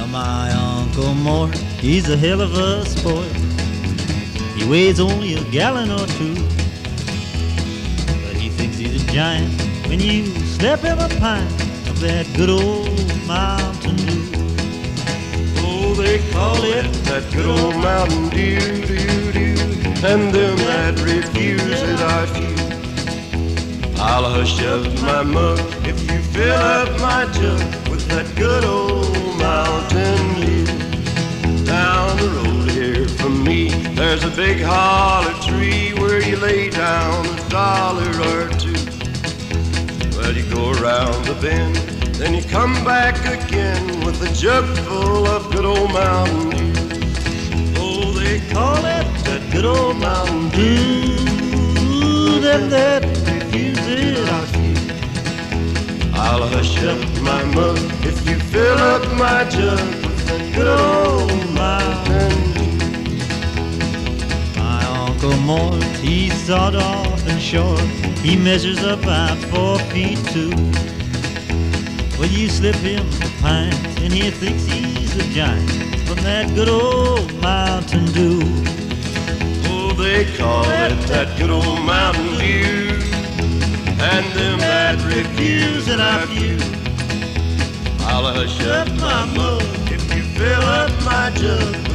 Well, my Uncle Mort, he's a hell of a sport. He weighs only a gallon or two. But he thinks he's a giant when you step in a pint of that good old Mountain Dew. Oh, they call it that good old Mountain Dew, Dew, Dew. And them that refuse it are few. I'll hush up my mug if you fill up my jug with that good old there's a big holler tree where you lay down a dollar or two. Well, you go around the bend, then you come back again with a jug full of good old Mountain Dew. Oh, they call it that good old Mountain Dew. Them that refuse it are few. I'll hush up my mug if you fill up my jug with that good old Mountain Mort, he's sawed off and short. He measures about four feet two. Well, you slip him a pint, and he thinks he's a giant from that good old Mountain Dew. Oh, they call it that good old Mountain Dew. And them that refuse it are few. I'll hush up my mug if you fill up my jug